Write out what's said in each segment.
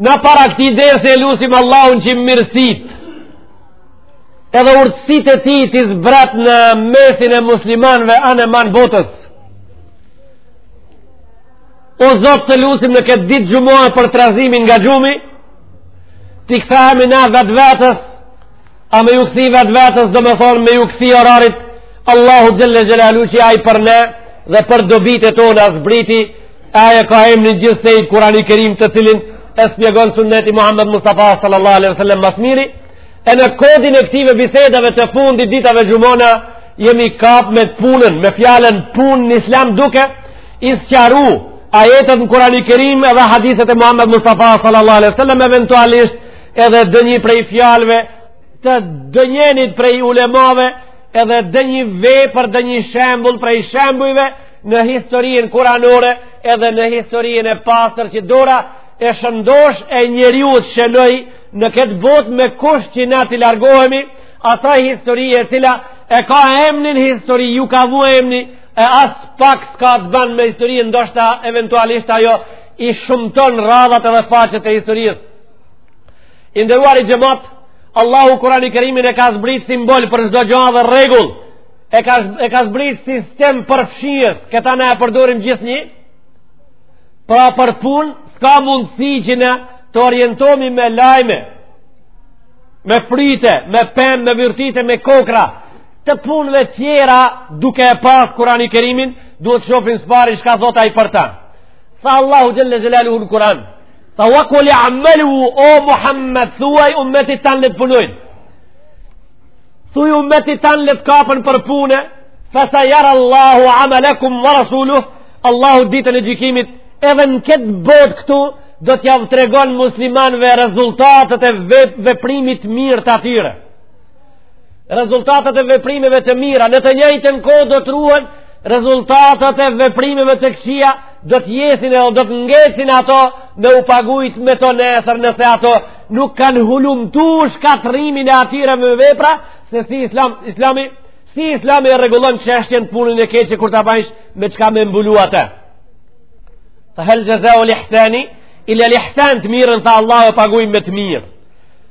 Na para këti derës e lusim Allahun që mirësit, edhe urtësit e tij t'i zbrat në mesin e muslimanve anë e manë botës. O Zot të lusim në këtë ditë xhumaje për trazimin nga gjumi, t'i kthahemi na vetvetes, A me ju kthy vetvetes domethonë me ju kthy orarit Allahu xhelle xhelaluhu që ai për ne dhe për dobitë tona zbriti ai e ka emnin gjithsejt kurani kerim të cilin e spjegon sunneti Muhammed Mustafa sallallahu alaihi wasallam ma s'miri e në kodin e këtive bisedave të fundit ditave xhuma na jemi kap me punën me fjalën punë në islam duke i sqaru ajetet në kurani kerim edhe hadithet e Muhammed Mustafa sallallahu alaihi wasallam eventualisht edhe donji prej fjalve të donjenit prej ulemave edhe donji vepër donji shembull prej shembujve në historinë kuranore edhe në historinë e pastër që dora e shëndosh e njeriut shënoi në këtë botë me kusht që na t'i largohemi asaj historie e cila e ka emnin histori ju ka vu emni e as pak s'ka të ban me historinë ndoshta eventualisht ajo i shumton radhat edhe faqet e historisë I nderuari xhemat, Allahu Kurani Kerimin e ka zbrit simbol për çdo gja dhe rregull, e ka, e ka zbrit sistem përfshirës, këtë na e përdorim gjithnjë, pra për punë, s'ka mundësi që na të orientomi me lajme, me fryte, me pemë, me virtyte, me kokrra, të punëve tjera duke e pas Kurani Kerimin, duhet t'shofim së pari çka thotë ai për ta. Tha Allahu Xhelle Xhelaluhu në Kuran, Tha wa kul i'malu o Muhammad thuaj ummetit tan le t'punojnë. Thuaj ummetit tan le të kapen për punë, fa sa yara Allahu 'amalakum wa rasuluhu Allahu ditën e gjykimit edhe në këtë botë këtu do t'jav tregon muslimanve rezultatet e veprimit të mirë të atyre. Rezultatet e veprimeve të mira në të njëjtën kohë do të ruhen rezultatet e veprimeve të këqija do të jesin edhe do të ngecin ato me u pagujt me to nesër nëse ato nuk kanë hulumtu shkatrrimin e atyre me vepra se si islam, islami si islami e rregullon çështjen punën e keqe kur ta bajsh me çka me mbulu atë tha hel xhezaul ihsani ilel ihsan të mirën tha Allahu e paguj me të mirë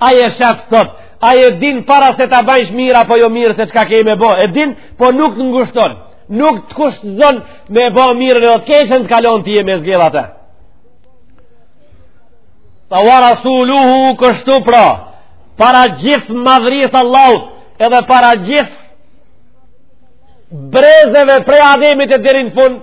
Ai e shef sot, ai e din para se ta bajsh mirë apo jo mirë se çka ke me bo, e din, po nuk të ngushton, nuk të kushtëzon me bo mirën dhe të keqen të ka lon ty me zgjedh atë. Tha wa rasuluhu kështu pra, para gjithë madhërisë Allahut, edhe para gjithë brezeve prej ademit e deri n'fund,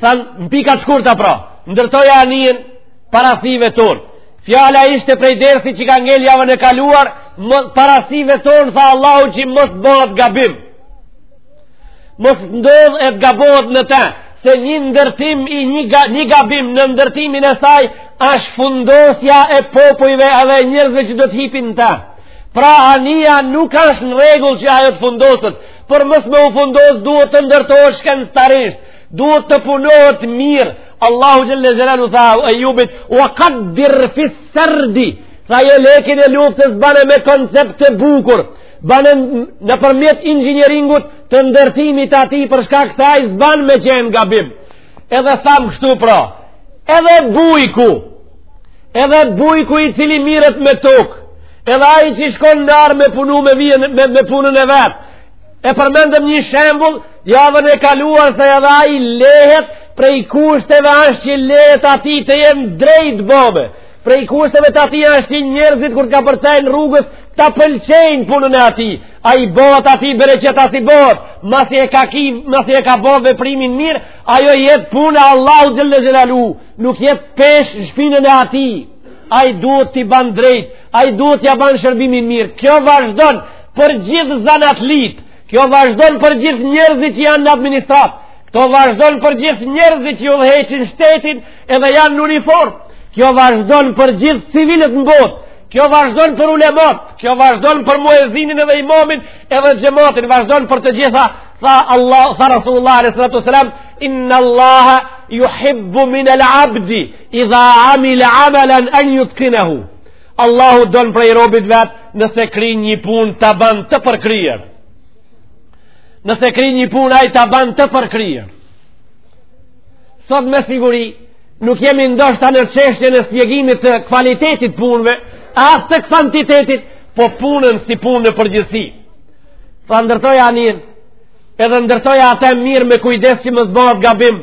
Than, në pika të shkurta pra, ndërtoja anijen para syve tonë. Fjala ishte prej dersi që ka ngel javën e kaluar, para syve tonë, tha Allahu që mos të bahet gabim. Mos ndodh e të gabohet në ta, se një ndërtim i një, ga, një gabim në ndërtimin e saj, ashtë fundosja e popujve edhe njerëzve që do të hipin në ta. Pra anija nuk ashtë në rregull që ajo të fundoset, por mos me u fundos duhet të ndërtohet shkencëtarisht. duhet të punohet mirë Allahu Xhelle Xhelaluhu tha Ejubit wa kaddir fis serdi tha jelekin e luftës bane me koncept të bukur bane në përmjet inxinjeringut të ndërtimit të atij për shkak se ai s'ban me qenë gabim edhe thamë kështu pra edhe bujku edhe bujku i cili miret me tokë edhe ai që shkon në arë me punu me, vijën, me, me punën e vet E përmendëm një shembul, javën e kaluar se edhe ai lehet prej kushteve ashtë që lehet e atij të jenë drejt bome. Prej kushteve të atij ashtë që njerëzit kur të kapërcejnë rrugës ta pëlqejnë punën e atij. Ai bohet atij bereqet, asi bohet, masi e ka, ki, masi e ka bo veprimin mirë, ajo jet punë e Allahu xhelle xhelaluhu, nuk jet peshë shpinën e atij. Ai duhet t'i ban drejt. Ai duhet t'ja ban shërbimin mirë. Kjo vazhdon për gjithë zanatlitë. Kjo vazhdon për gjithë njerëzit që janë në administratë. Kjo vazhdon për gjithë njerëzit që udhëheqin shtetin edhe janë në uniformë. Kjo vazhdon për gjithë civilët në botë. Kjo vazhdon për ulemat. Kjo vazhdon për muezinin edhe imamin edhe xhematin. Vazhdon për të gjitha. Tha, Allah, tha Rasulullah a.s. Inna Allaha juhibbu min al abdi. idha amile amelen en jutkinehu Allahu don prej robit vet nëse kri një punë ta ban të përkryer nëse kri një punë ai ta ban të përkryer sot me siguri nuk jemi ndoshta në çështjen e shpjegimit të kvalitetit punëve as të kvantitetit po punën si punë në përgjithsi tha ndërtoja anijen edhe ndërtoja atë mirë me kujdes që mos bahet gabim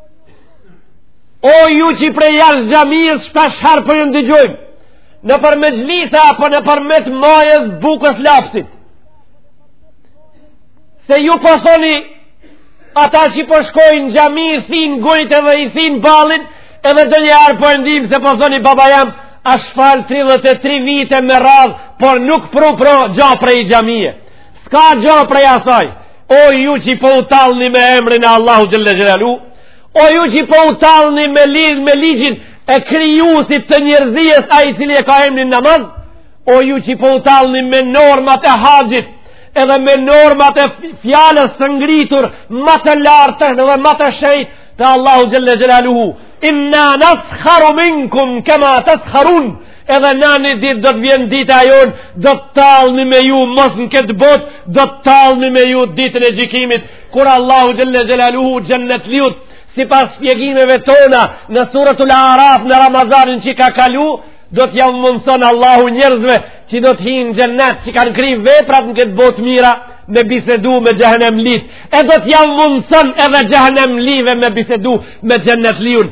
O ju që i prej jashtë xhamiës shpeshherë po ju ndëgjojmë, nëpërmjet gjlitha apo nëpërmjet majës bukës lapsit. Se ju po thoni ata që po shkojnë xhami, i thinë gujt dhe i thinë ballin, edhe ndonjëherë po e ndimë se po thoni baba jem asht fal 33 vite me radhë, por nuk pru pru gjo prej xhamie. S'ka gjo prej asaj. O ju që po u tallni me emrin e Allahut xhelle xhelaluhu, o ju që po u tallni me ligj me ligjin e krijuesit të njerëzisë ai cili e ka emrin namaz, o ju që po u tallni me normat e haxhit, edhe me normat e fjalës së ngritur ma të lartë edhe ma të shenjtë të Allahut xhelle xhelaluhu, inna naskharu minkum kama taskharun Edhe na një ditë do të vjen dita jonë, do të tallemi me ju, mos në këtë botë, do të tallemi me ju ditën e gjykimit, kur Allahu xhelle xhelaluhu xhennetliut, sipas shpjegimeve tona në suretul Araf në Ramazanin që ka kalu, do t'jav mundëson Allahu njerëzve që do të hinë n'xhennet që kanë kry veprat në këtë botë mira, me bisedu me xhehenemlitë, e do t'jav mundëson edhe xhehenemlive me bisedu me xhennetliun.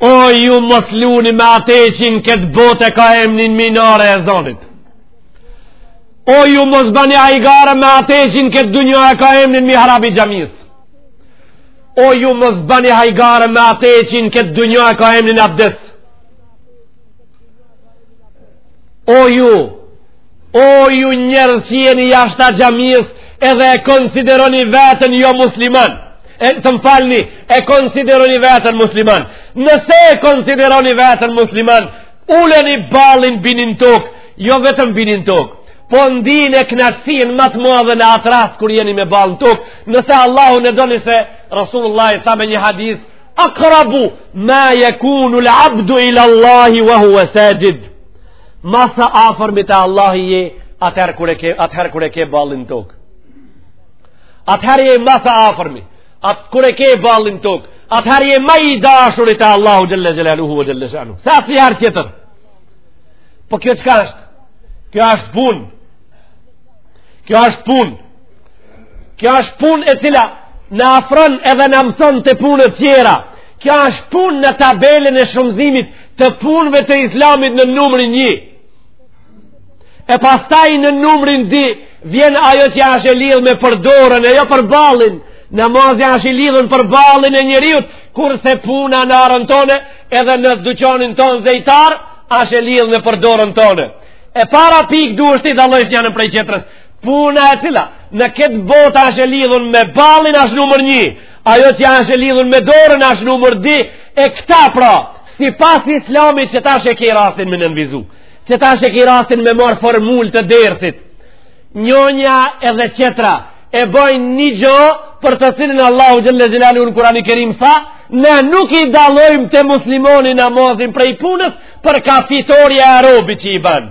O ju mos luni me ate që në këtë botë e ka emnin minare ezanit. O ju mos bani hajgare me ate që në këtë dunja e ka emnin mihrab i xhamisë. O ju mos bani hajgare me ate që në këtë dunja e ka emnin abdes. O ju, o ju njerëz që jeni jashta xhamisë edhe e konsideroni vetën jo musliman. E të më falni, e konsideroni vetën musliman. Nëse e konsideroni vetën musliman, uleni ballin, bini n'tokë, jo vetëm bini n'tokë po ndine knaqësinë ma të madhe në atë rast kur jeni me ballë në tokë, nëse Allahun e doni se Resulullahi tha me një hadis Akrabu ma yakunu al-'abdu ila Allahi wa huwa sajid. Ma sa afër me të Allahun je atëherë kur e ke atëherë kur e ke ballin n'tokë. Atëherë je ma sa afër me atë kur e ke ballin n'tokë. Atëherë je ma i dashuri te Allahu xhelle xhelaluhu wa xhelle shanuhu. Se sa herë tjetër. Po kjo çka është? Kjo është punë. Kjo është punë. Kjo është punë e cila na afron edhe na mëson te punët tjera. Kjo është punë në tabelën e shumëzimit të punëve të islamit në numrin një. E pastaj në numrin dy vjen ajo që është e lidhë me për dorën e jo për ballin. Namazja është e lidhën për ballin e njeriut, kurse puna në arën tonë edhe në duqanin tonë zejtar, është e lidhë me për dorën tonë. E para pikë duhesh t'i dallojsh njanën prej tjetrës. Puna e cila, në këtë botë ashtë e lidhën me ballin ashtë numër një, ajo që ashtë e lidhën me dorën ashtë numër dy, e këta pra, sipas islamit që tash e keni rastin me nënvizu, që tash e keni rastin me marrë formulë të dersit, njonja edhe tjetra, e bajnë një gja për të cilën Allahu xhelle xhelaluhu n'Kurani Kerim tha, ne nuk i dallojmë te muslimani namazin prej punës për ka fitorja e robit që i ban.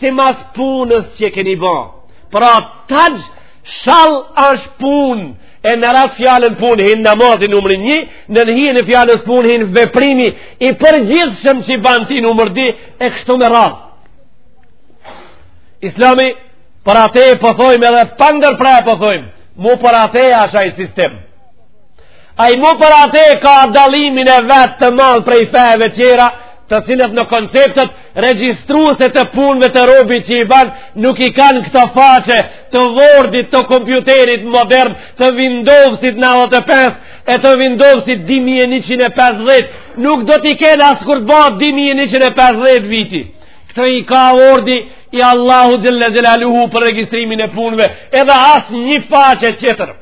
simas punës që keni bo pra taj shal është punë e nën atë fjalën punë hin namazi numër një nën hijen e fjalës punë hin veprimi i përgjithshëm që i ban ti numër dy e kështu me radhë islami për ate e po thojmë po edhe pak ndërpre po thojmë po mu për ate asht ai sistem ai mu për ate e ka dallimin e vet të madh prej feve tjera të cilat në konceptet Regjistruese të punëve të robit që i ban nuk i kanë këto faqe të Wordit të kompjuterit modern të Windowsit 95 e të Windowsit 2150 nuk do t'i kenë as kur të bahet 2150 viti këto i ka Wordi i Allahu Xhelle Xhelaluhu për regjistrimin e punve edhe as një faqe tjetër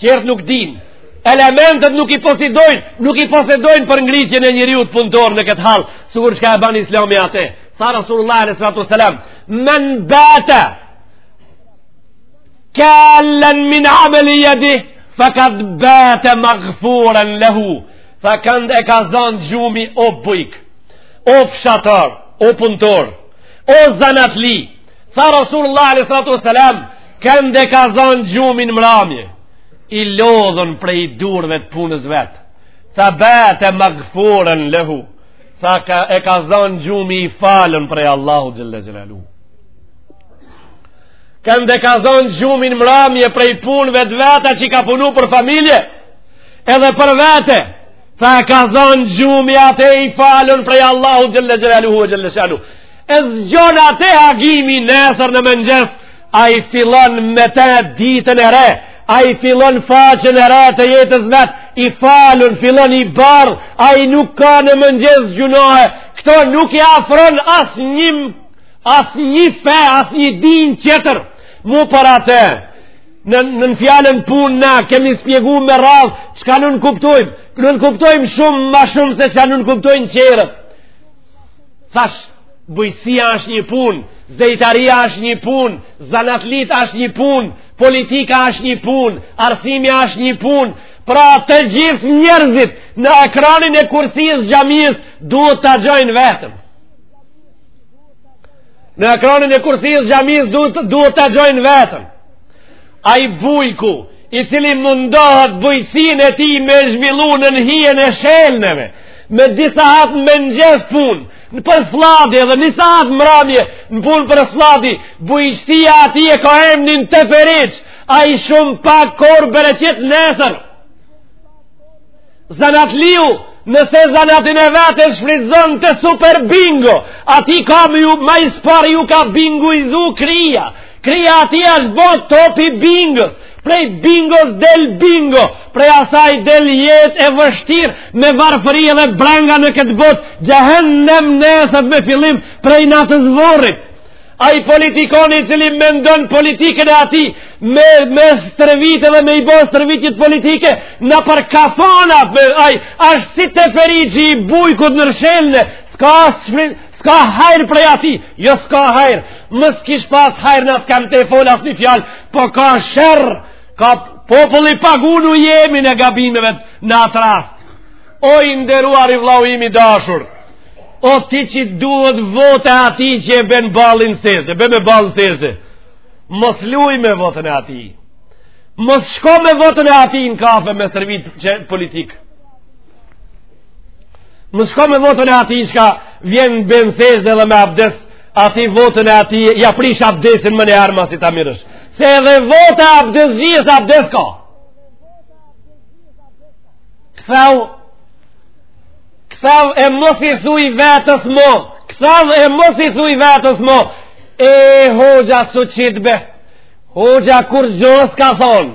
Tjerët nuk dinë. Elementet nuk i posedojnë, nuk i posedojnë për ngritjen e njeriut punëtor në këtë hall, sikur çka e bën Islami atë. Tha Rasulullah alejhi salatu wasallam, "Men bata kallan min amali yadi, faqad bata maghfuran lahu." Tha kand e ka zanë gjumi o bujk, o fshatar, o punëtor, o zanatli, Tha Rasulullah a.s. Kënd e ka zanë gjumi n'mramje, i lodhun prej durve të punës vet. Tha bate magfuren lehu, tha ka, e ka zanë gjumi i falun prej Allahu xhelle xhelaluhu. Kënd e ka zanë gjumi n'mramje prej punëve të veta që ka punu për familje, edhe për vete, tha e ka zanë gjumi atë i falun prej Allahu xhelle xhelaluhu, xhelle shanuhu. E zgjon atë agimi nesër në mëngjes, ai fillon me të ditën e re, ai fillon faqen e re të jetës vet, i falun, fillon i bardhë, ai nuk ka në mëngjes gjunahe, këto nuk i afron asnjë, as një fe, as një din tjetër, mu për atë, në, nën fjalën punë na, kemi spjegu me radhë, çka nënkuptojmë, nënkuptojmë shumë, ma shumë se çka nënkuptojnë tjerët, Thashë, bujqësia është një punë, zejtaria është një punë, zanatlitë është një punë, politika është një punë, arsimja është një punë, pra të gjithë njerëzit në ekranin e kursisë xhamisë duhet ta gjejnë veten. Në ekranin e kursisë xhamisë duhet, duhet ta gjejnë veten. Ai bujku, i cili mundohet bujqësinë e tij me zhvillu nën hijen e shelneve, Me dy sahat në mëngjes punë, për flladi edhe dy sahat mramje në punë për flladi bujqësia atij e ka emnin teferiq ai shumë pak korr bereqet nesër zanatliu nëse zanatin e vet e shfrytëzon te super bingo atij ka me ju ma s'pari ju ka bingoizu kryja Kryja atij është bo topi i bingos, prej bingos del bingo, prej asaj del jetë e vështirë me varfëri dhe brenga në këtë botë, xhehennem nesër me fillim prej natës vorrit. Ai politikani i cili mendon politikën e atij me, me stërvitë dhe me i bo stërvitjet politike nëpër kafana për ai ashtë si teferiqi i bujkut në rëshelne s'ka, S'ka hajr prej atij, jo s'ka hajr, me s'kish pas hajr na s'kam të folë asnjë fjalë, po ka sherr, ka populli pagun ujemin e gabimeve në atë rast. O i nderuari vllau im i dashur, o ti që duhet vota e atij që e ben ballin sexhde, ben me ballin sexhde, mos luj me votën e atij, mos shko me votën e atij në kafe me stërvit politikë, Mos shko me votën e atij shka vjen e bën sexhde edhe me abdes, atij votën e atij, ja prish abdesin menjëher masi ta mirrsh. Se edhe vota e abdesxhisë, abdes ka. Kthehu, kthehu e mos i thuj vetës mo, kthehu e mos i thuj vetës mo, e hoxha su qitbe, hoxha kurgjo s'ka thonë,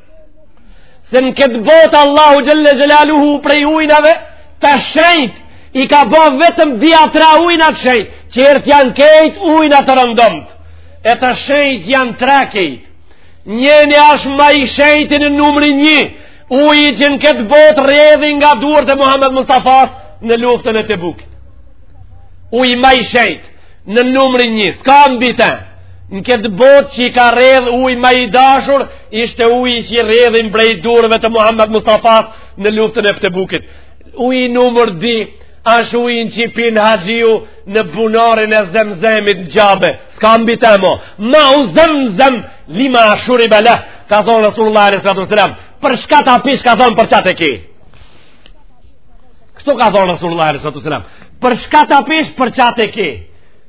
Se në këtë botë Allahu xhelle xhelaluhu prej ujnave të shenjt, i ka bo vetëm dy a tre ujna të shenjt, tjerët janë kejt ujna të rëndomtë, e të shenjt janë tre kejt. Njëni ashtë ma i shenjti në numri një, uji që në këtë botë rredhi nga duart e Muhammed Mustafas në luftën e Tebukit. Ujë ma i shenjt, në numri një, s'ka mbi të, Në këtë botë që ka rredh uj ma i dashur, ishte uji që rredhi prej durve të Muhammed Mustafas në luftën e Tebukit. Uji numër dy, ashtë uji që e pin haxhiu në bunarin e Zemzemit në Qabe. S'ka mbi të mo, mau zemzem, lima shuribe leh, ka thonë Rasulullah A.S. Për shka ta pish ka thonë për qatë e ki? Kështu ka thonë Rasulullah A.S. Për shka ta pish për qatë e ki?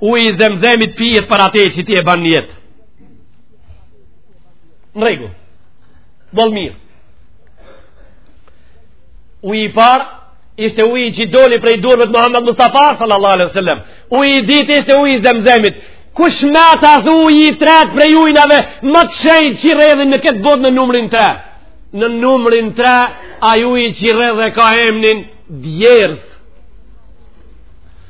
Uji i zemzemit pijet për atë që ti e ban nijet. Në rregull. Boll mirë. Uji i parë ishte uji që doli prej durve të Muhammed Mustafa sallallahu alaihi wasallam. Uji i ditë ishte uji i zemzemit. Kush met tash uji i tretë prej ujnave më të shenjtë që rrjedhin në këtë botë në numrin 3. Në numrin 3 ai uji që rrjedh ka emnin djersë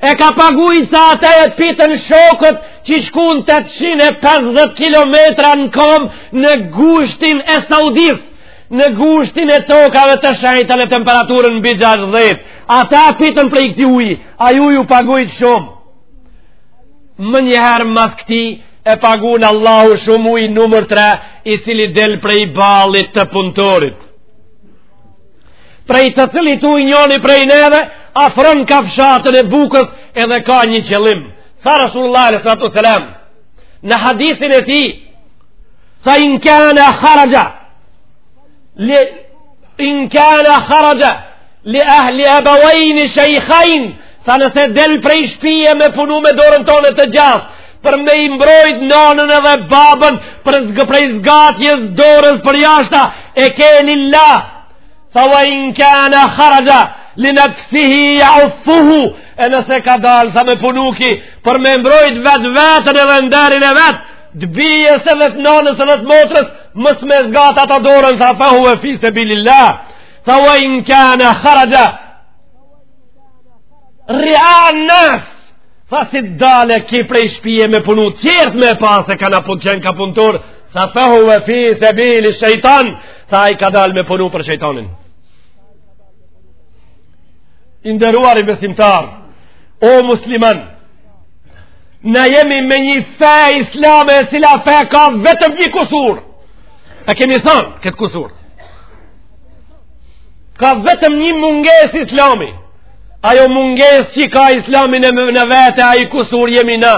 E ka pagujt se ata e pitën shokët që shkun 850 km në kom në gushtin e Saudisë, në gushtin e tokave të shenjta në temperaturën mbi gjashdhet. Ata e pitën prej këtij uji, ai uj u pagujt shumë. Menjëherë mas këtij e pagun Allahu shumë uji numër 3, i cili del prej ballit të punëtorit. prej të cilit uj njoni prej neve, afron kafshatën e bukës edhe ka një qëllim. Tha Rasulullah alejhi salatu selam, në hadithin e tij, tha in kane kharaja, li, in kane kharaja, li ehli ebevejni shejkhajn, tha nëse del prej shpije me punu me dorën tonë të gjathtë, për me i mbrojt nanën edhe babën për zg prej zgatjes dorës për jashta e ke lillah tha wa in kana kharaja li nafsihi ya'fuhu e nëse ka dal tha me punu ki për me mbrojt vetveten edhe nderin e vet të bijës edhe të nanës edhe të motrës mos me zgat ata dorën tha fa huve fi sebilillah tha wa in kana kharaja Rijaen nas Tha si t'dale ki prej shpije me punu tjert me e pa se ka naj pun qenka puntor Tha fehuve fi sebili shejtan Tha ai ka dal me punu për shejtanin I nderuari besimtar O musliman Na jemi me një fe islame e cila fe ka vetëm një kusur E kemi thonë këtë kusur ka vetëm një mungesë islami ajo mungesë që ka islami në vete ai kusur jemi na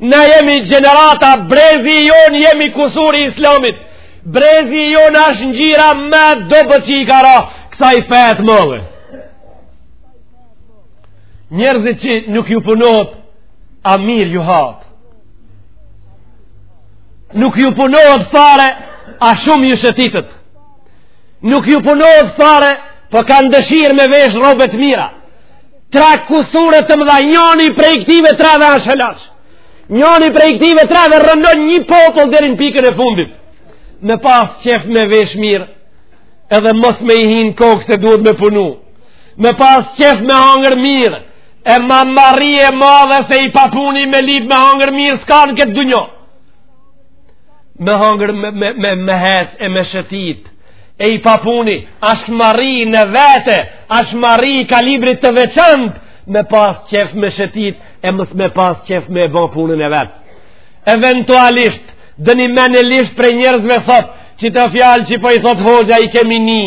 na jemi gjenerata brezi jonë jemi kusur i islamit brezi jonë ashtë ngjira më e dobët që i ka ra kësaj feje të madhe njerëzit që nuk ju punohet a mirë ju hahet nuk ju punohet fare a shumë ju shëtitet nuk ju punohet fare po kanë dëshirë me vesh rrobe të mira tre kusure të mëdha njoni prej këtive treve ash helaq njoni prej këtive treve rrënon një popull deri në pikën e fundit me pas qef me vesh mirë edhe mos me i hinë kokë se duhet me punu me pas qef me hangër mirë E ma marri e madhe se i papuni me lyp me hangër mirë s'ka në këtë dynja. Me hangër me, me, me, me hec e me shëtit. E i papuni ashtë marri në vete, ashtë marri i kalibrit të veçantë me pas qejf me shëtit e mos me pas qejf me e ba punën e vet. Eventualisht, dikush menelisht prej njerëzve thot, që këto fjalë që po i thot hoxha i kemi ni.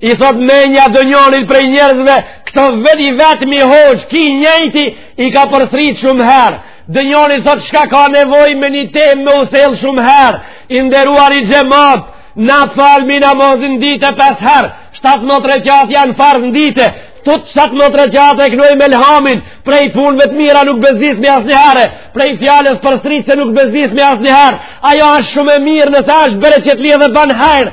i thot menja donjonit prej njerëzve, këto vet i vet mi hoxhë, ky i njëjti i ka përsrit shumë herë. Donjonit thot shka ka nevoj me një temë me u sjell shumë herë, i nderuar xhemat, na falmi namazin dite pes herë, shtatëmdhet reqatë janë farz në dite, të të shtatëmdhet reqatë e knojmë elhamin, prej punëve të mira nuk bezdisemi asnjëherë, prej fjalës përsritëse nuk bezdisemi asnjëherë, ajo është shumë e mirë në thashë bere që të lidhe banë hajr,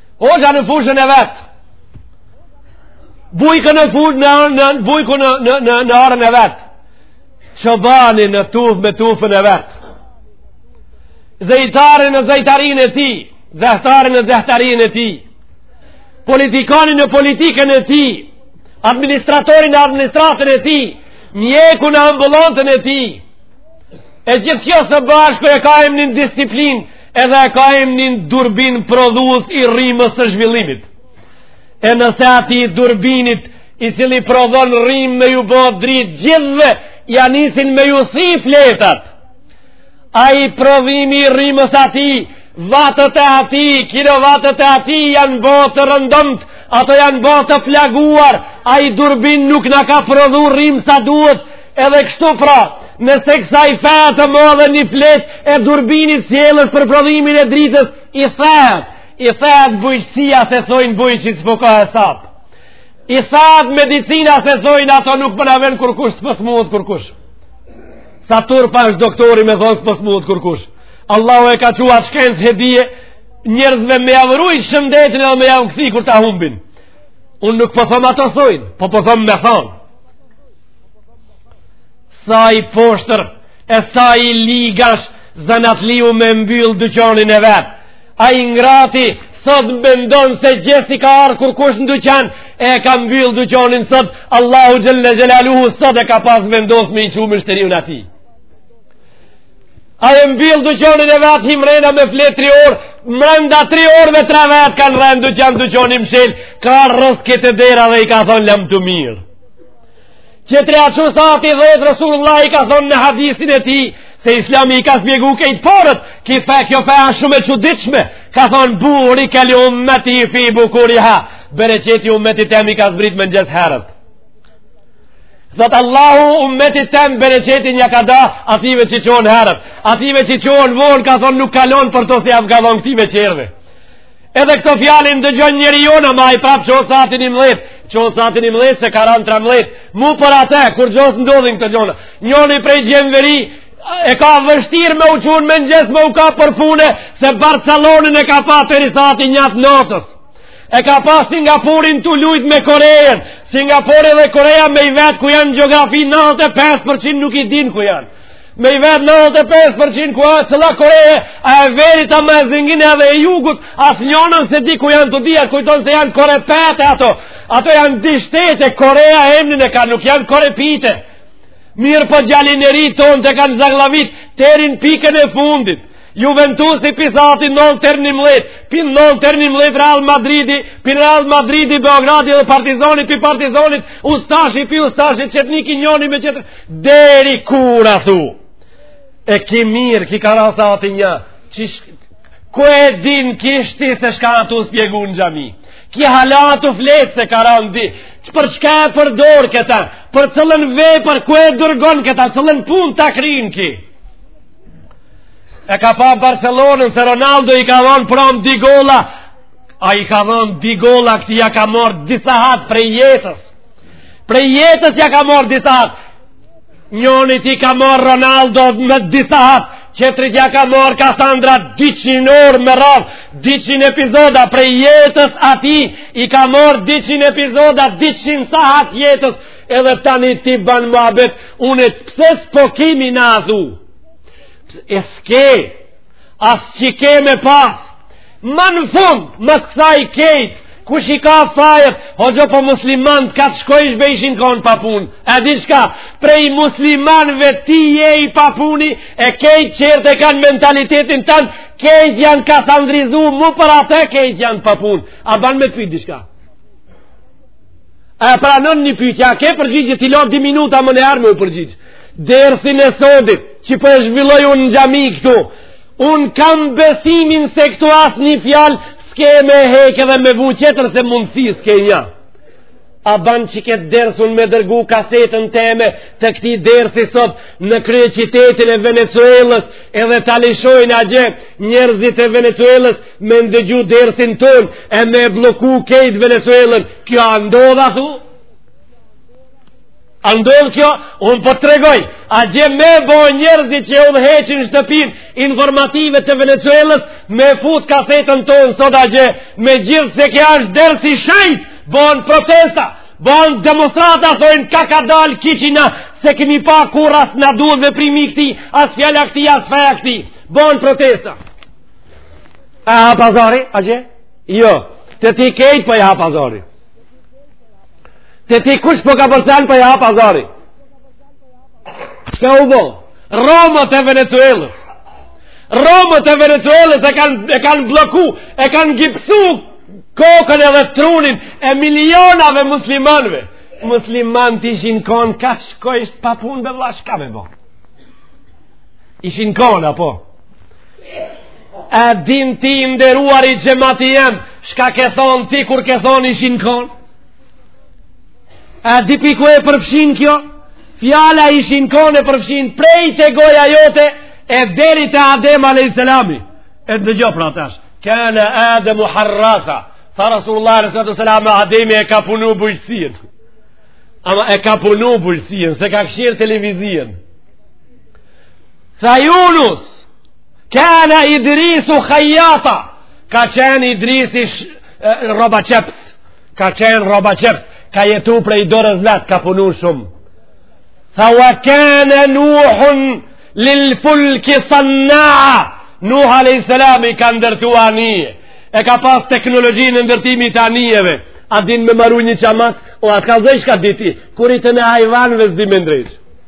Hoxha në fushën e vet. Bujku në fushë në në bujku në në në në arën e vet. Çobani në tufë me tufën e vet. Zejtari në zejtarinë e tij, zehtari në zehtarinë e tij. Politikani në politikën e tij, administratori në administratën e tij, mjeku në ambulantën e tij. E gjithë kjo së bashku e ka emnin disiplinë Edhe e ka emnin turbin prodhus i rrymës të zhvillimit. E nëse atij turbinit i cili prodhon rrymë me ju bo drit gjithve, ja nisin me ju thy fletat. Ai prodhimi i rrymës atij, vatët e atij, kilovatët e atij janë bo të rëndomt, ato janë bo të plaguar, ai turbin nuk na ka prodhu rrymë sa duhet, Edhe kështu pra, nëse kësaj feje të madhe një flet e turbinit sjellës për prodhimin e dritës, i thehet, i thehet bujqësia se thojnë bujqit s'po ka hesap. I thehet medicina se thojnë ato nuk po na vjen kërkush s'po smuhet kërkush. Sa turp është doktori me thonë s'po smuhet kërkush. Allahu e ka çu shkencë hedije njerëzve me jav rujt shëndetin edhe me jav kthy kur ta humbin. Unë nuk po thom ato thojnë, po po thom me thonë. sa i poshtër e sa i lig asht zanatliu me mbyllë dyqanin e vet ai i ngrati sot mendon se dje s'i ka ardh kurkush në dyqan e ka mbyllë dyqanin sot Allahu xhel-le xhelaluhu sot e ka pas vendos me i çu myshteriun atij ai e mbyllë dyqanin e vet hin mrena me flet tri orë mrenda tri orë dhe tre vetë kanë ardh n'dyqan dyqanin mshel ka ardh te dera dhe i ka thonë lamtumirë që t're açan saati dhe Rasulullahi ka thonë në hadisin e tij, se islami i ka spjegu kejt porët, ki fe, kjo fe a shumë e quditshme, ka thonë burike li ummeti fi bukuriha, bereqeti ummetit tem i ka zbrit mëngjes herët. Thotë Allahu ummetit tem bereqetin ja ka da, ative që çohen herët, ative që çohen vonë, ka thonë nuk ka lonë për ta si afgadon këtive qerëve. Edhe këto fjalë i dëgjon njeri jonë, ma i pramë çohet saati njimlet, çohet saati njimlet, se ka ranë tramlet, mu për atë, kur gjysë ndodhin këto gjëna, njoni prej xhenve ri, e ka vështirë me u çu në mëngjes me u kap për pune, se Barcelonin e ka pa teri saati një t'natës, e ka pa Singapurin tu lujt me Korejen, Singapuri dhe Koreja me i vetë ku janë në geografi 95% nuk i din ku janë, me i vetë 95% ku e cëlla Koreje, a e veriut a ma e zingin edhe e jugut, asnjonën s'e di ku janë të dija, kujton se janë korepite ato, ato janë di shtete, Koreja emnin e ka, nuk janë korepite, mirëpo gjalli njerit tonë të kanë zaglavit, teri n'pikën e fundit, Juventusi pi sati 9 ter n'11, pi 9 ter n'11 Real Madridi, pi Real Madridi Beogradi dhe Partizani pi Partizanit, Ustashi pi Ustashi Çetniki njëri me tjetër deri kur a thu. E ki mirë, ki ka ra saati një, qish, ku e din ki shti se shka a tu spjegu në xhami? Ki hala tu fjetë se ka ra n'di, që për shka e përdor këta, për cëllën vej për ku e dërgon këta, cëllën punë ta krin ki? e ka pa Barcelonën se Ronaldo i ka dhonë pram di golla a i ka dhonë di golla këtij ja ka marrë di sahat prej jetës prej jetës ja ka marrë di sahat njonit i ka marrë Ronaldo me di sahat qetrit ja ka marrë Kasandra 200 orë me radhë 200 epizoda prej jetës atij i ka marrë 200 epizoda 200 sahat jetës edhe tani ti ban muhabet unë pse s'po kimi na azu e s'ke as që ke me pas ma në fund mas kësaj kejt kush i ka fajet hoxho po muslimant kah t'shkojsh be ishin konë papun e di shka prej muslimanve ti je i papuni e kejt qërët e kanë mentalitetin tanë kejt janë kasandrizu mu për atë kejt janë papun a ban me të pyt diçka A pranon një pyetje, a ke përgjigje t'i lo 2 minuta mon ar me u përgjigj. Dersin e sodit, që po e zhvilloj unë në xhami këtu. Un kam besimin se këtu asnjë fjalë s'ke me hekë dhe me vu qetër se mundësi s'ke nja. A ban që këtë ders un me dërgu kasetën teme të këtij dersi sot në kryeqitetin e Venezuelës edhe ta lëshojnë agje njerëzit e Venezuelës me ndëgju dersin ton e me blloku kejt Venezuelën kjo a ndodh a thu a ndodh kjo unë po të tregoj axhë me bo njerëzit që e udhëheqin shtëpin informative të Venezuelës me fut kasetën ton sot axhë megjithëse ky është ders i shejt bon protesta bon demonstrata thojnë ka ka dal kichina s'e kemi pa kurr as na duhet veprimi i këti as fjala këti as feja këti bon protesta A ha pazari, axhë? Jo, te ti kejt po ja ha pazari. Te ti kush po ka forcën po ja ha pazari. Shka u bo? Romët e Venezuelës. Romët e Venezuelës e kanë kan blloku, e kanë gipsu kokën edhe trunin e milionave muslimanve. Muslimanët ishin konë, ka shko ish të papun be vlla shka me bo. Ishin konë, apo? E din ti i nderuari xhemati jem, shka ke thonë ti kur ke thonë ishin konë? E di prej ku e përfshin kjo? Fjala ishin konë e përfshin prej te goja jote e deri te Adem a.s. E ndëgjo pra tash, kene Ademu harrasa, tha Rasulullah a.s. Ademi e ka punu bujësien. Ama e ka punu bujësien, s'e ka kqyr televizien. Tha Yunus, kana Idrisu khajata, ka qenë Idrisi rrobaqepës, ka qenë rrobaqepës, ka jetu prej dorës vet, ka punu shumë. Tha wa kana Nuhun lil fulki sanna'a, Nuh a.s. i ka ndërtu anije, e ka pas teknologjinë e ndërtimit të anijeve, a din me maru një çamac, o atë ka zëj shka di ti, kur i të në hajvanëve s'di me ndreq.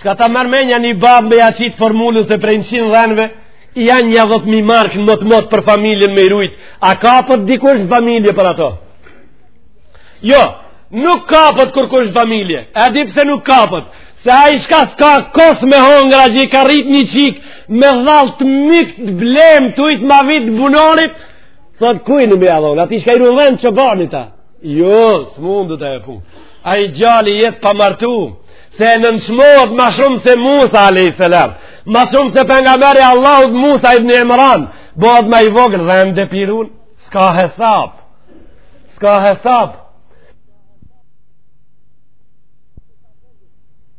Shka ta merr menja një babë me ja qit formulës e prej njëqin dhenve, janë nja dhetë mi markë në motmot për familjen me i rujtë. A kapet dikush në familje për ato? Jo, nuk kapet kërkush në familje. E di pse nuk kapet. Se ai shka s'ka kos me hongër që i ka rritë një çikë, me dhallë të mykt të blemë të ujtë ma vitë bunorit, thotë kujna me ja dhonë, ati shka i rudhenë që bërë ta. Jo, s'mundu të e pu. Ai djali jetë pa martu, se nënçmohet ma shumë se Musa, a.s. Ma shumë se pejgamberi i Allahut Musa ibn Imran, bëhet ma i vogël dhe në depirun, s'ka hesap. S'ka hesap.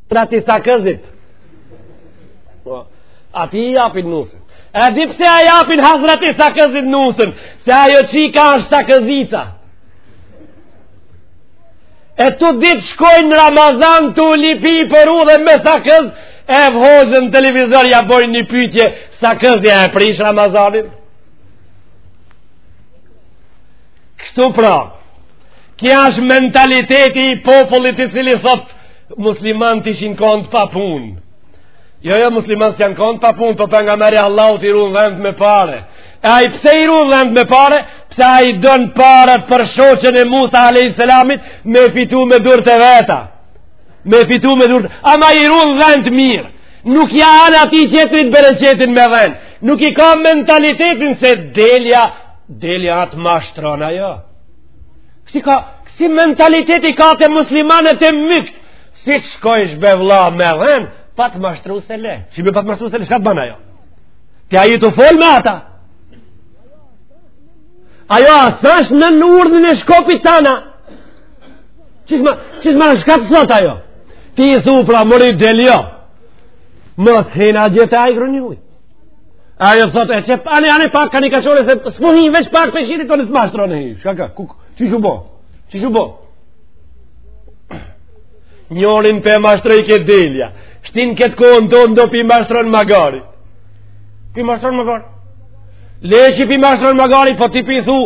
Pra ti sa këzit, Po, atij i japin nusën. E di pse ja japin hazreti sakëzit nusën, se ajo qika është sakëzica. E tu dit shkojnë në Ramazan tu lëpi për udhe me sakëz, e hoxhën televizor ja bojnë një pytje sakëzi a e prish Ramazanin. Kështu pra, ky është mentaliteti i popullit i cili thotë, Muslimant ishin kon t'papun Jo jo muslimant s'janë kon t'papun Po pejgamberi i Allahut i run dhent me pare E ai pse i run dhent me pare Pse ai don paret për shoqen e Musa a.s. Me fitu me durt e veta Me fitu me durt Ama i run dhent mirë Nuk ja han atij tjetrit bereqetin me dhen Nuk e ka mentalitetin se delja Delja a t'mashtron ajo Kësi ka, kësi mentaliteti ka te muslimanët e mykt, si të shkojsh be vlla me dhen, pa të mashtru s'e le. Si me pa të mashtru s'e le, shka të ban ajo? Ti a je tu fol me ata. Ajo asht nën urdhën e shkopit tand. Qishma, qishma shka të thot ajo? Ti i thu pra mori dele, jo. Mos hin, a gjith ai grun i huj. Ajo thotë, e ani ani pak ka një kashore, se s'po hi, veç pak për shiri, të mashtron e hi. Shka ka, kuku, qysh u bo, qysh u bo. Njonin pe mashtrojke delja, shtin këtë kohën tonë do pe mashtron magari. Pe mashtron magari. Le që pe mashtron magari, po ti pe thu,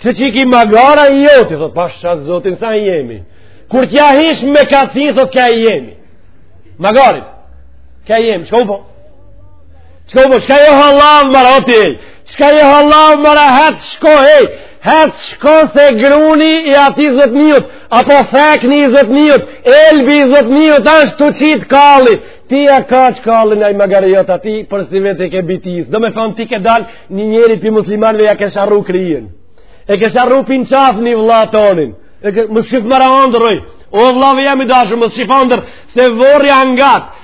që qiky magari i joti, thotë, pasha Zotin, sa i jemi. Kur t'ja hish me ka thi, thotë, ka i jemi. Magarit, ka i jemi, shka u bo? Qka u bo, qka jo hallall more, o ti, qka jo hallall more, hec shko, hej, hec shko se gruni i atij zotnit, apo thekni i zotnit, elbi i zotnit, asht tu qitë kallit, ti e ka që kallin ai magari jot atij, për si vetë e ke bitis, do me thonë ti ke dal një njeri prej muslimanve ja ke sharru kryin, e ke sharru pin qaf një vlla tonin, e ke mos shif more andrra, o vllau jem i dashë, mos shif andrra, se vorri a ngatë,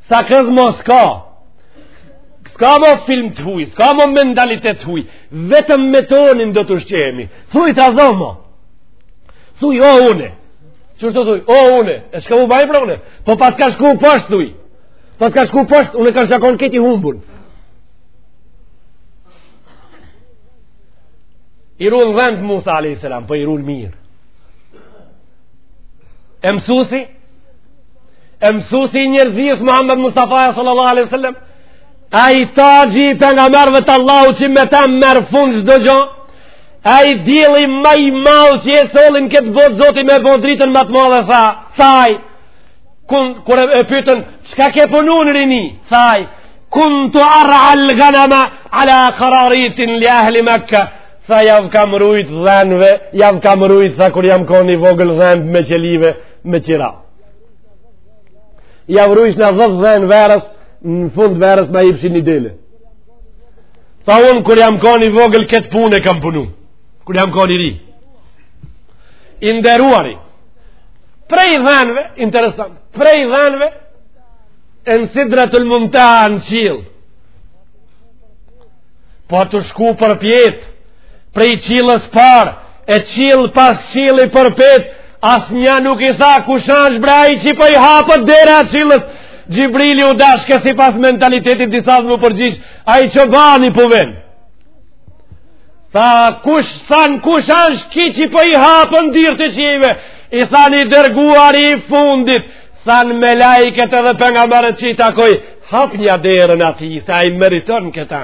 Sakëz mo s'ka, s'ka mo film të huj, s'ka mo mentalitet të huj, vetëm me tonin do t'ushqehemi. Thuj trazo mo, thuj o une, qashtu thuj, o une, e shka m'u ba pra une, po pas ka shku pashtë thuj, pas ka shku pashtë, une ka shkon këti humbun. I run dhent Musa a.s. po i run mirë. E mësusi, e mësusi i njerëzisë Muhammed Mustafa sallallahu alaihi sallam ai taxhi i pengamerëve të Allahut që me ta merr fund çdo gjo ai dielli ma i madh që e solli në këtë botë Zoti me bon dritën më të madhe tha thaj kun, kur e pytën çka ke punu në rini thaj kuntu ara al ganama ala kararitin li ahli mekka tha jav kam rujt dhenve jav kam rujt tha kur jam kon i vogël dhent meqelive me qira jav rujsha nga dhetë dhen verës në fund verës ma ipshin një dele tha unë kur jam kan i vogël këtë punë e kam punu kur jam kan i ri i nderuari prej dhenve interesant prej dhenve e në sidretul munteha në qiell po tu shku përpjetë prej qiellës parë e qiell pas qielli përpjetë asnja nuk i tha kush asht bre ai që po i hapet dera e qiellës Xhibrili u dashke sipas mentalitetit disave me u përgjigj ai çobani po vjen tha kush thanë kush asht ky që po i hapen dyrt e qiejve i thanë i dërguari i fundit thanë melaiket edhe pengamerët që i takoi hapnia derën atij se ai e meriton këta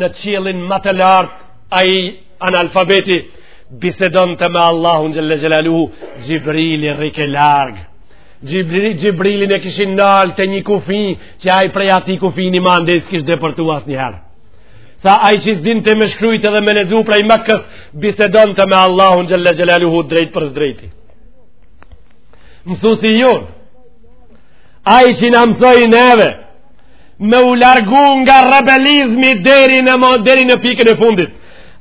në qiellin më të lartë ai analfabeti bisedonte me Allahun xhelle xhelaluhu Xhibrili rrike larg Xhibri, Xhibrilin e kishin nalë te një kufi që ai prej atij kufini m'andej s'kish depërtu asnjëherë Tha ai që s'dinte me shkrujt edhe me lexu prej Mekës bisedonte me Allahun xhelle xhelaluhu drejt për së drejti Mësusi jonë Ai që na mësoi neve me u largu nga rebelizmi deri në deri në pikën e fundit.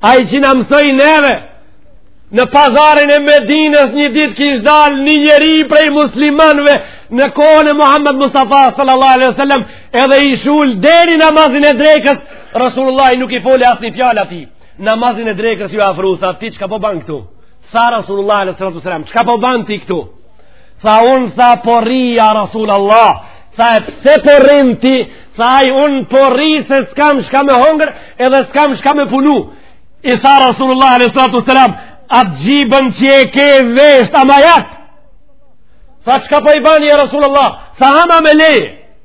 Ai që na mësoi neve në pazarin e Medinës një ditë kish dal një njeri prej muslimanëve në kohën e Muhammed Mustafa sallallahu alaihi wasallam edhe ish ul deri namazin e drekës Rasulullah nuk i foli asnjë fjalë atij namazin e drekës ju afru tha ti çka po ban këtu tha Rasulullah alaihi salatu wasalam çka po ban ti këtu Tha unë tha po rri ja Rasul Allah Tha e pse po rrin ti Tha ai unë po rri se s'kam shka me hongër Edhe s'kam shka me punu I tha Rasul Allah a.s. Atë xhyben që e ke vesht a ma jep Tha çka po i ban ja Rasul Allah Tha ama me leje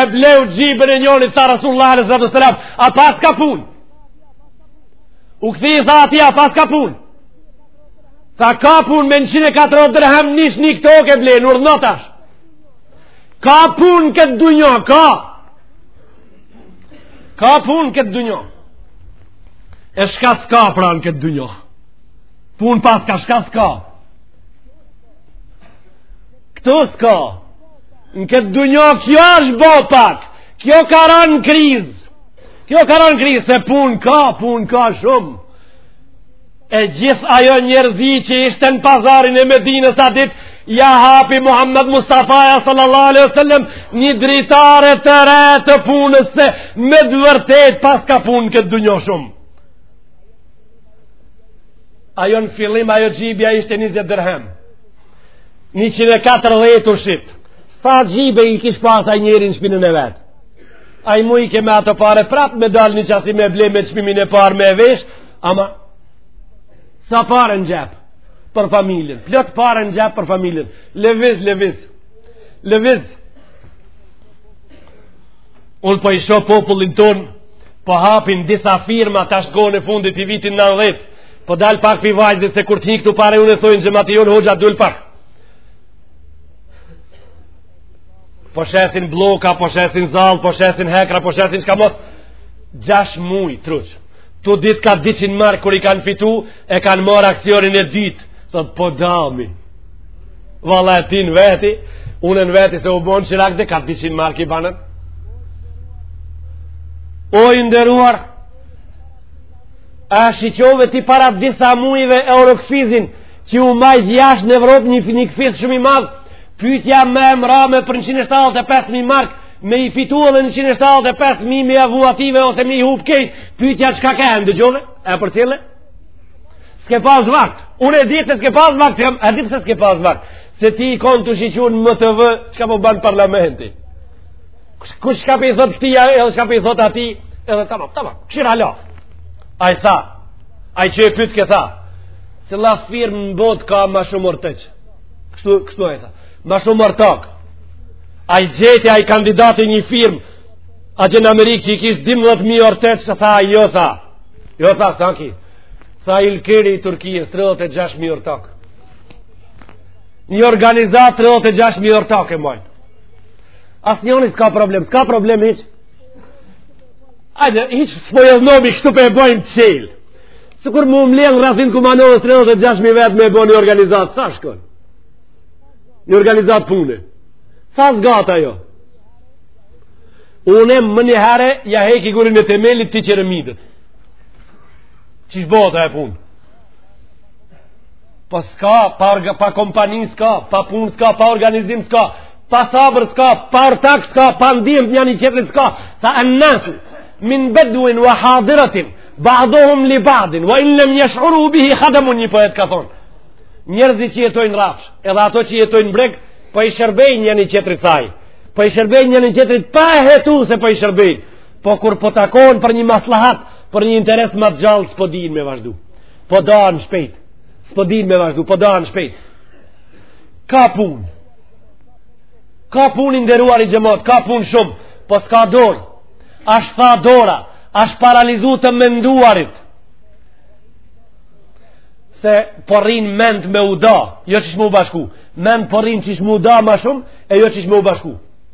e bleu xhyben e njonit tha Rasulullah alaihi salatu wasalam a paska pun u kthy i tha atij a paska pun tha ka pun me 140 dirham nish një këto ke ble urdhno tash ka pun këtë dynja ka ka pun këtë dynja e shka s'ka pra në këtë dynja pun paska shka s'ka Këtu s'ka. Në këtë dunja kjo është bo pak. Kjo ka ranë në krizë. Kjo ka ranë në krizë, se punë ka, punë ka shumë. E gjithë ajo njerëzi që ishte në pazarin e Medinës atë ditë, ja hapi Muhammed Mustafaja sallallahu alaihi wasallam një dritare të re të punës se me të vërtet paska punë n'këtë dunja shumë. Ajo në fillim ajo xhybja ishte 20 dirhem. 140 u shit sa xhybe i kish pas ai njeri në shpinën e vet ai mujke me ato pare prap me dalë një çasi me ble me çmimin e parë me vesh ama sa pare në xhep për familjen plot pare në xhep për familjen lëviz, lëviz lëviz unë po i shoh popullin ton po hapin disa firma tash qonë fundit të vitit 90 Po dal pak pi vazit sikur t'ikt'u pare e thojnë xhemati jonë hoxha dull pak. Po shesin blloka, po shesin zall, po shesin hekra, po shesin çka mos. Gjasht muj, tru këtu dit ka dyqind markë kur i kanë fitu, e kanë marrë aksionin e dytë. Thot, po dahmi. Valla e ti n'veti, unë në veti se u bonë çllak dhe ka dyqind mark i banën. O i nderuar, A shiçove ti para disa mujve eurokuizin që u majt jashtë në Evropë një, një kuiz shumë i madh, pytja ma e mrame për 175.000 markë, me i fitu edhe 175.000 me ja vu atyve ose me i hup krejt, pytja çka ke, e ndëgjove, e përcille? S'ke pas vakt, unë e di se s'ke pas vakt, e di se s'ke pas vakt, se ti je konë tu shiçu në TV, çka po ban parlamenti? kush çka po i thot këti edhe kush çka po i thot ati edhe tamam, tamam, këshilla ai tha ai që e pytke tha cila firmë në botë ka ma shumë orteq kështu, kështu ai tha ma shumë ortak ai gjeti ai kandidati një firmë atje në Amerikë që i kish 12.000 orteq se tha jo tha jo tha saki tha Ylkeri i Turkisë 36.000 ortak një organizatë 36.000 ortak e majnë Asnjëni s'ka problem, s'ka problem hiç. Ajde, hiç, s'po hidhnohmi, kështu po e bojmë qëllim. Sikur mu me m'lënë rrethin Kumanovë 36.000 vetë me e bo një organizatë, sa shkon? Një organizatë pune. Sa zgat ajo? Une menjëherë, ja heki gurin e temelit ti qeremidet. Qysh bohet ajo punë? Po s'ka, pa, pa kompani s'ka, pa pun s'ka, pa organizim s'ka, pa sabër s'ka, pa ortak s'ka, pa ndihmë njani-tjetrit s'ka, tha en-nasu, min beduin wa hadiratin, ba'dohum li ba'din, wa in lem jeshuru u bihi khadamun një poet ka thonë. Njerëzit që jetojnë rrafsh, edhe ato që jetojnë breg, po i shërbejnë njani-tjetrit tha ai, po i shërbejnë njani-tjetrit pa e hetu se po i shërbejnë, Po kur po takohen për një maslahat, për një interes ma të gjallë s'po dinë me vazhdu. Po danë shpejt. S'po dinë me vazhdu, po danë shpejt. Ka punë. Ka punë i nderuari xhemat, ka punë shumë, po s'ka dorë. Asht tha dora, asht paralizu të menduarit. Se po rrin mend me u da, jo qysh me u bashku. Mend po rrin qysh me u da ma shumë e jo qysh me u bashku.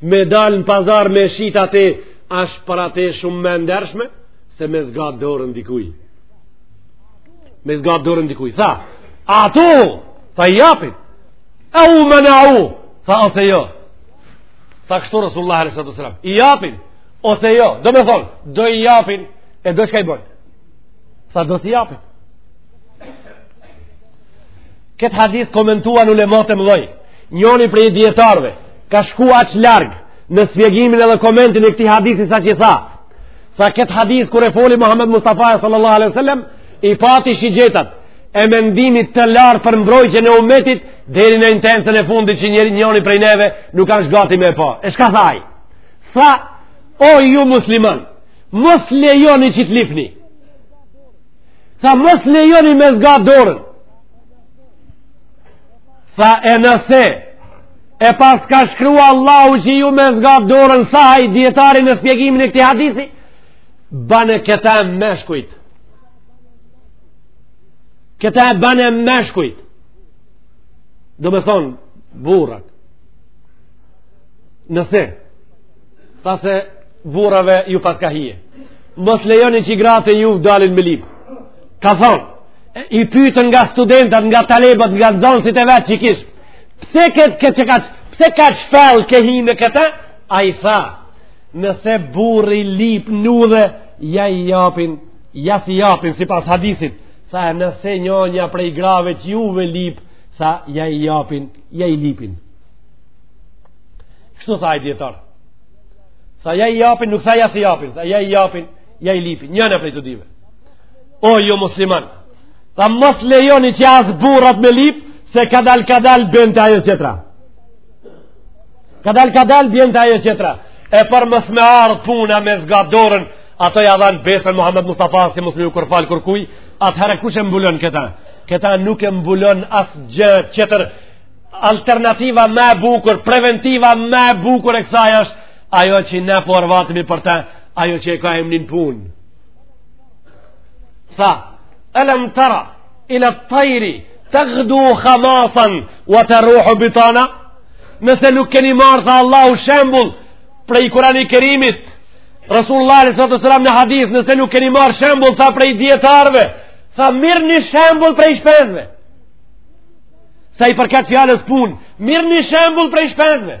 Me dalë në pazar me shit atë, asht për atë shumë ma e ndershme, se me zgatë dorën dikuj. Me zgatë dorën dikuj. Tha, atuhu, tha i japin, eu meneuhu, tha ose jo. Tha kështu Rasulullah a.s. I japin, ose jo, domethonë, do i japin, e do çka i bojnë. Tha do s'i japin. Këtë hadith komentuan ulematë e mëdhoj, njoni prej dijetarëve, ka shku aq larg në shpjegimin edhe komentin e këtij hadithi sa që tha. Tha këtë hadith kur e foli Muhammed Mustafa sallallahu alaihi wasallam i pati shigjetat e mendimit të lartë për mbrojtjen e umetit deri në intencën e fundit që njeri njoni prej neve nuk kanë zgjatë me pa. E çka tha ai? Tha o ju musliman, mos lejoni që të lypni. Tha mos lejoni me zgatë dorën. Tha e nëse E pas ka shkrua Allahu që ju me zga dorën tha ai dijetari në shpjegimin e këtij hadithi, banie këtë meshkujt. Këtë e banie meshkujt. Domethonë, burrat. Nëse, tha se burrave ju pas ka hije. Mos lejoni që gratë e juve dalin me lypë. Ka thonë, i pyetën nga studentat, nga talebat, nga nxanësit e vet që i kishte. Pse këtë këtë që kaq, pse kaq fellë ke hi në këta? Ai tha, nëse burri lyp në udhë, ja i japin, ja s'i japin, sipas hadithit, tha nëse njanja prej grave t'juve lyp, tha ja i japin, ja i lypin. Kështu tha ai dijetar. Tha ja i japin, nuk tha ja s'i japin, tha ja i japin, ja i lypin, njana prej të dyjave. O ju musliman, Ta mos lejoni që as burrat me lip se kadal kadal bjen te ajo qetra. Kadal kadal bjen te ajo qetra. E për mos me ardh puna me zgat dorën, ato ja dhan besën Muhammed Mustafa si mos me ju kurfal kurkuj, atëherë kush e mbulon këta? Këta nuk e mbulon asgjë qetër. Alternativa ma e bukur, preventiva ma e bukur e kësaj asht ajo që ne po arvatemi për të, ajo që e ka emnin punë. Tha, elem tera ila et-tajri, tegdu khimasan, wa teruhu bitana, nëse nuk keni marrë, tha Allahu shembull, prej kurani kerimit, Rasulullah s.a.s. në hadith, nëse nuk keni marrë shembull, tha prej dijetarve, tha mirrni shembull prej shpezve, sa i përket fjalës punë, mirrni shembull prej shpezve,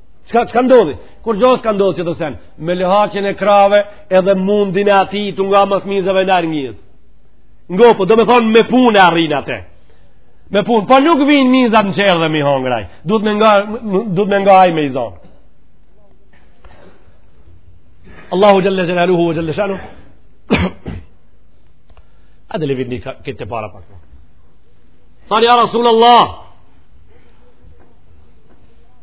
Qka, qka ndodhi? Kurgjo s'ka ndodhë qetë sen? Me lëhaqen e krahve edhe mundin e atij tu nga mas mizave n'ajër u ngop, po do me thonë me punë e arrinë atë. Me punë, po nuk vinë mizat në qerdhe mi hongër aj. Duhet me nga, duhet me nga aj me i zonë. Allahu xhele xhelaluhu ve xhele shanu. Hadhi levit një ketër para pak. Thanë ja Rasul Allah.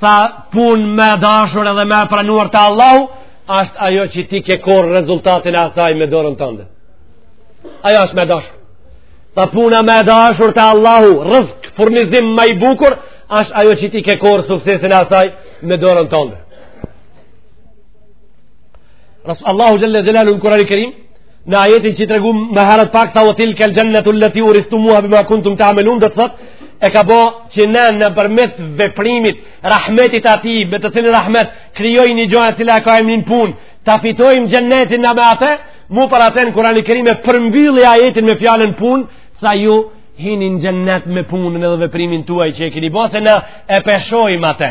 Tha pun ma e dashur edhe ma e pranuar te Allahu, ashtë ajo që ti ke korr rezultatin e asaj me dorën tënde. Ajo është ma e dashur. Tha puna ma e dashur te Allahu, rrëzk, furnizim ma i bukur, ashtë ajo që ti ke korr suksesin e asaj me dorën tënde. Allahu Xhele Xhelaluhu në Kurani Kerim, Në ajetin që e tregum herët pak tha ue tilkel xhennetu leti uristumuha bima kuntum teamelun do të thot e ka bo që ne nëpërmet veprimit rahmetit t'tij me të cilin rahmet krijoi një gjo e cila ka emnin pun ta fitojmë xhennetin ne me atë mu për atë n'kurani kërim e përmbylli ajetin me fjalën pun tha ju hini n'xhennet me punën edhe veprimin tuaj që e kini bo se na e peshojmë atë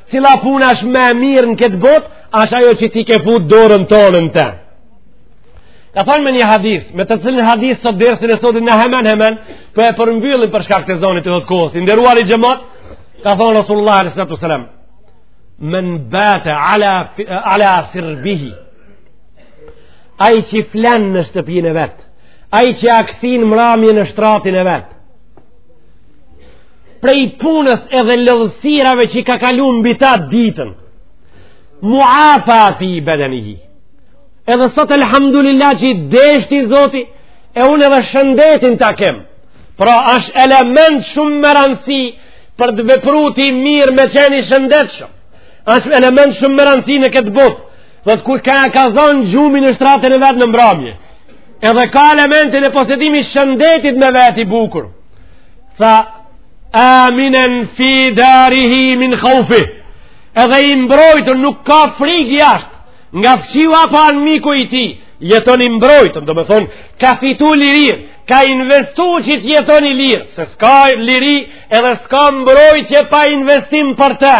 Cila puna është ma e mirë në këtë botë, është ajo që ti ke fut dorën tone n'te. Ka thonë me një hadis, me të cilin hadis sot dersin e sotit na hemen hemen, po e përmbyllim për shkak të ezanit edhe të kohës. I nderuari xhemat, ka thonë Rasulullah a.s. Men bete ala, ala sirbihi, ai që flen në shtëpinë e vetë, ai që ka shti n'mramje në shtratin e vetë, prej punës edhe lodhësirave që i ka kalu mbi ta ditën muafa fi i bedenihi edhe sot elhamdulillah që deshti zoti e unë edhe shëndetin ta kem pra është element shumë me rëndësi për të vepru ti mirë me qenë i shëndetshëm është element shumë me rëndësi në këtë botë Thotë kur ka e ka zonë gjumi në shtratin e vet në mbramje. Edhe ka elementin e posedimit shëndetit me vete i bukur. Tha, aminen fi darihi min khaufi. Edhe i mbrojtun nuk ka frikë jashtë. Nga fqiu apo anmiku i tij, jeton i mbrojtun, domethonë, ka fitu lirinë ka investu që të jeton i lirë, se s'ka liri edhe s'ka mbrojtje pa investim për ta.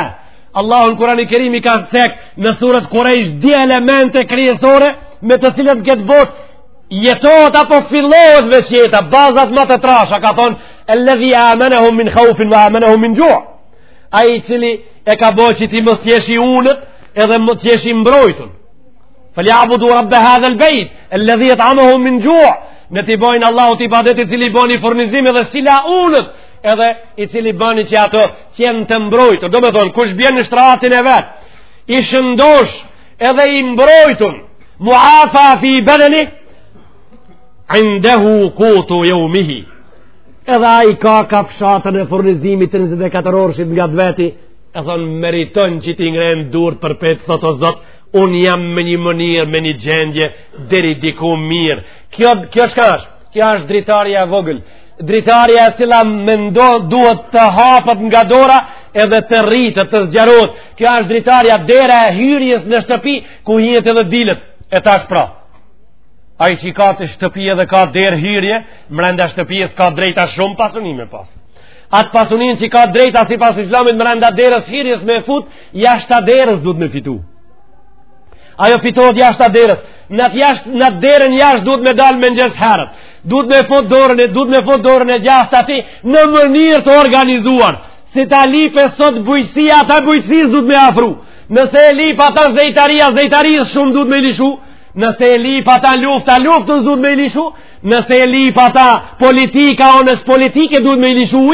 Allahu në Kurani Kerim i ka cek në suret Kurejsh dy elemente kryesore me të cilat në këtë botë jetohet apo fillohet veç jeta bazat më të trasha ka thonë eledhi amenehum min khaufin ve amenehum min xhua ai i cili e ka bo që ti mos t'jesh i unët edhe mos t'jesh i mbrojtun felja'budu rabbe hadhel bejt eledhi et'amehum min xhuin t'i bojnë Allahut ibadet i cili boni furnizim edhe s'i la unët edhe i cili bani që ato t'jenë të mbrojtur, domethonë, kush bjen në shtratin e vet, i shëndoshë edhe i mbrojtun, muafa fi bedeni, indehu kutu jeumihi, edhe ai ka kafshatën e furnizimit të 24 orëshit ngat veti, e thonë, meriton që t'i ngren durt përpjetë, thotë o Zot, unë jam me një mënyrë, me një gjendje, deri diku mirë. Kjo, kjo shka asht, kjo është dritarja e vogël, Dritarja e cila mendoj duhet të hapet nga dora edhe të rritet, të zgjarohet. Kjo është dritarja dera e hyrjes në shtëpi, ku hihet edhe dilet, e tash pra. Ai që ka atë shtëpi edhe ka derë hyrje, mrenda shtëpisë ka drejta shumë pasuni me pas atë pasunin që ka drejta sipas islamit mrenda derës hyrjes me fut, jashta derës duhet me fitu. Ajo fitohet jashta derës. Në atë jashtë, në atë derën jashtë duhet me dalë mëngjes herët. Duhet me fut dorën e, duhet me fut dorën e djathtë aty në mënyrë të organizuar. Si ta lype sot bujqësia, ata bujqësisë duhet me iu afru. Nëse e lype ata zejtaria, zejtarisë shumë duhet me i lëshu. Nëse e lype ata lufta, luftës duhet me i lëshu. Nëse e lype ata politika, onës politike duhet me i lëshu.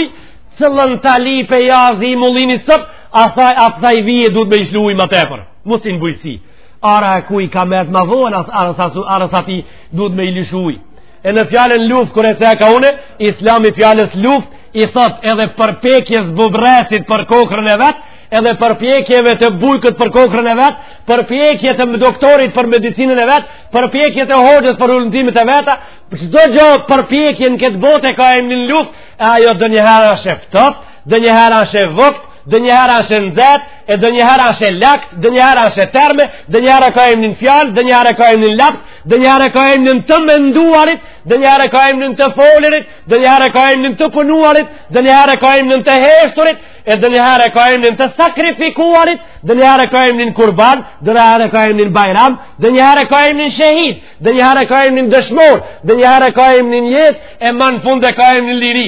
Cilën ta lype jazi i mullinit sot, asaj, asaj vije duhet me i lëshu ujë më tepër. mu si në bujqësi ara e ku i ka met ma vonë arës aty duhet me i lëshu ujë e në fjalën luftë kur e ceka unë islami fjalës luftë i thotë edhe përpjekjes bubrrecit për kokrrën e vet edhe përpjekjeve të bujkut për kokrrën e vet, përpjekje të doktorit për medicinën e vet, përpjekje të hoxhës për hulumtimet e veta, çdo gjo përpjekje në këtë botë ka emnin luftë, e ajo ndonjëherë është e ftohtë, donjëherë asht e vokt, donjëherë asht e nxet, e donjëherë asht e lagt, donjëherë asht e terme, donjëherë e ka emnin fjalë, donjëherë e ka emnin laps, donjëherë e ka emnin të menduarit, donjëherë e ka emnin të folurit, donjëherë e ka emnin të punuarit, donjëherë e ka emnin të heshturit, e donjëherë e ka emnin të sakrifikuarit, donjëherë e ka emnin kurban, donjëherë e ka emnin bajram, donjëherë e ka emnin shehid, donjëherë e ka emnin dëshmor, donjëherë e ka emnin jetë, e ma n'fund e ka emnin liri.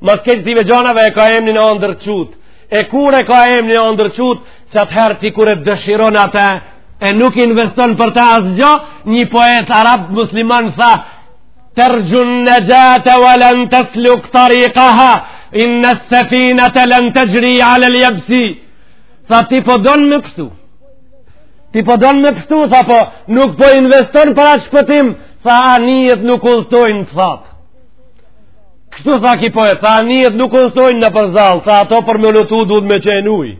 Mas kejt këtive gjanave e ka emnin andërr çut. E kur e ka emnin andërr çut, qatëherë ti kur e dëshiron atë, e nuk investon për ta asgjo, një poet arab musliman tha, terxhun nexhate ve len tesluk tarikaha, inne sefinete len texhri alel jebsi. Tha ti po don me pshtu. Ti po don me pshtu, tha po nuk po investon për atë shpëtim, tha anijet nuk udhëtojnë n'thatë. Kështu tha ki poet, tha anijet nuk udhëtojnë nëpër zall, tha ato për me notu duhet me qenë ujë.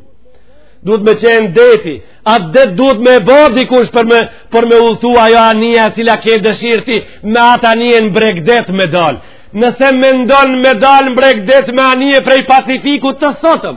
Duhet me qenë deti, atë det duhet me bo dikush për me, për me udhëtu ajo anija e cila ke dëshirë ti, me atë anije n'bregdet me dalë. Nëse mendon me dalë n'bregdet me anije prej pacifikut të sotëm,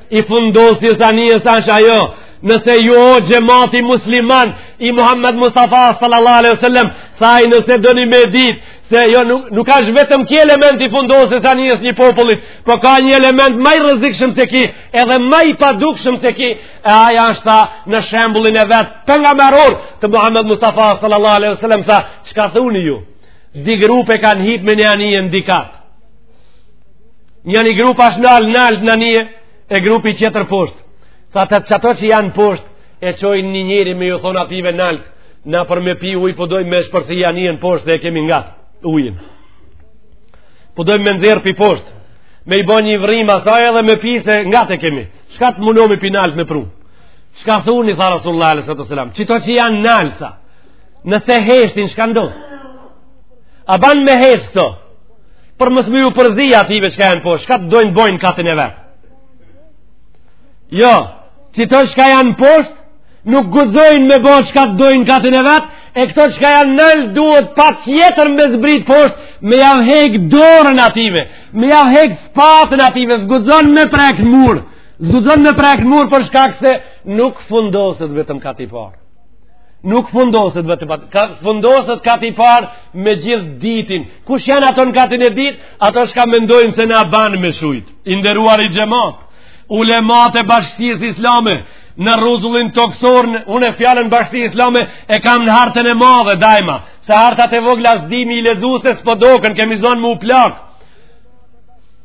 i fundosjes anijës ashtë ajo, nëse ju o xhemati musliman i Muhammed Mustafa sallallahu alaihi wasallam tha nëse doni me ditë se jo nuk, nuk është vetëm ki element i fundosjes anijës një popullit po ka një element ma i rrezikshëm se ki edhe ma i padukshëm se ki e ai është tha në shembullin e vet pejgamberor të Muhammed Mustafa sallallahu alaihi wasallam tha çka thuni ju dy grupe kanë hip me një anije n'dy kat Njani grup ashtë nalt, nalt n'anije, e grupi tjetër poshtë. Tha qëto që janë poshtë, e çojnë një njeri me ju thonë ative nalt, na për me pi ujë, po dojmë me shpërthy anijen poshtë edhe e kemi ngat ujin. Po dojmë me nxjerrë pi poshtë, me i bo një vrimë asaj edhe me pi se ngat e kemi. Shka të munomi pi nalt me pru? Shka thuni, tha Rasulullah alejhi salatu selam, qëto që janë nalt, tha, nëse heshtin, shka ndodh? A banë me heshtë, tha, për mos me ju përzi ative çka janë poshtë, çka të dojnë bojnë n'katin e vet. Jo, qëto çka janë poshtë, nuk guxojnë me bo çka të dojnë n'katin e vet, e këto çka janë nalt duhet patjetër me zbritë poshtë, me jav hekë dorën ative, me jav hekë spatën ative, s'guxon me prekë n'mur, s'guxon me prekë n'mur për shkak se nuk fundoset vetëm kati i parë. nuk fundoset vetë, po ka fundoset kati i parë me gjithë të ditin. Kush janë ato në katin e ditë? Ato që mendojnë se na banë me shujt. I nderuari xhemat. Ulemat e bashkësisë islame në rruzullin toksor, unë fjalën bashkësi islame e kam në hartën e madhe dajma. Se hartat e vogla s'di m'i lexu se s'po dokën, kemi zonë me u plak.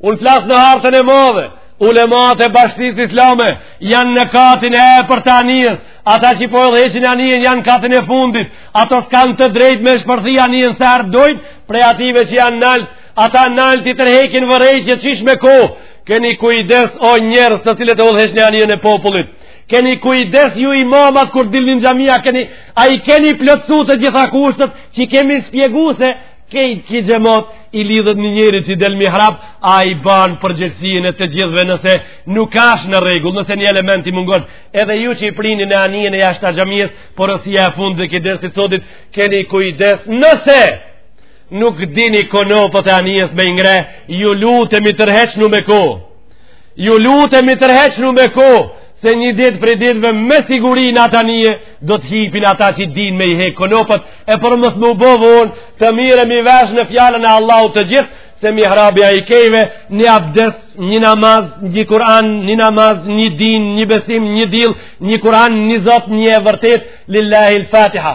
Unë flas në hartën e madhe. Ulemat e bashkësisë islame janë në katin e parë Ata që po udhëheqin anijen janë katin e fundit, ato s'kanë të drejt me shpërthi anijen se ardojnë prej atyve që janë nalt, ata nalt i tërhekin vërejtje qysh me kohë, keni kujdes o njerëz të cilët e udhëheqni anijen e popullit, keni kujdes ju imamat kur dilni n'xhamia, keni, a i keni plotësu të gjitha kushtet që kemi spjegu se kejt ki xhemot i lidhet një njerit që del n'mihrab, ai ban përgjegjësinë e të gjithve nëse nuk ashtë në rregull, nëse një element i mungon, Edhe ju që i prini në anijen e jashta xhamisë, porosia e fundit dhe ki dersi i sotit, keni kujdes nëse nuk dini konopët e anijes me i ngre, ju lutemi tërheqnu me kohë. Ju lutemi tërheqnu me kohë, se një ditë prej ditëve me siguri në atë anije do të hipin ata që din me i hek konopët, e por mos me u bo vonë, të merremi vesh në fjalën e Allahut të gjithë, se mihrabi a i kejve një abdes, një namaz, një kuran, një namaz, një din, një besim, një dill, një kuran, një zot, një e vërtet, lillahi l-fatiha.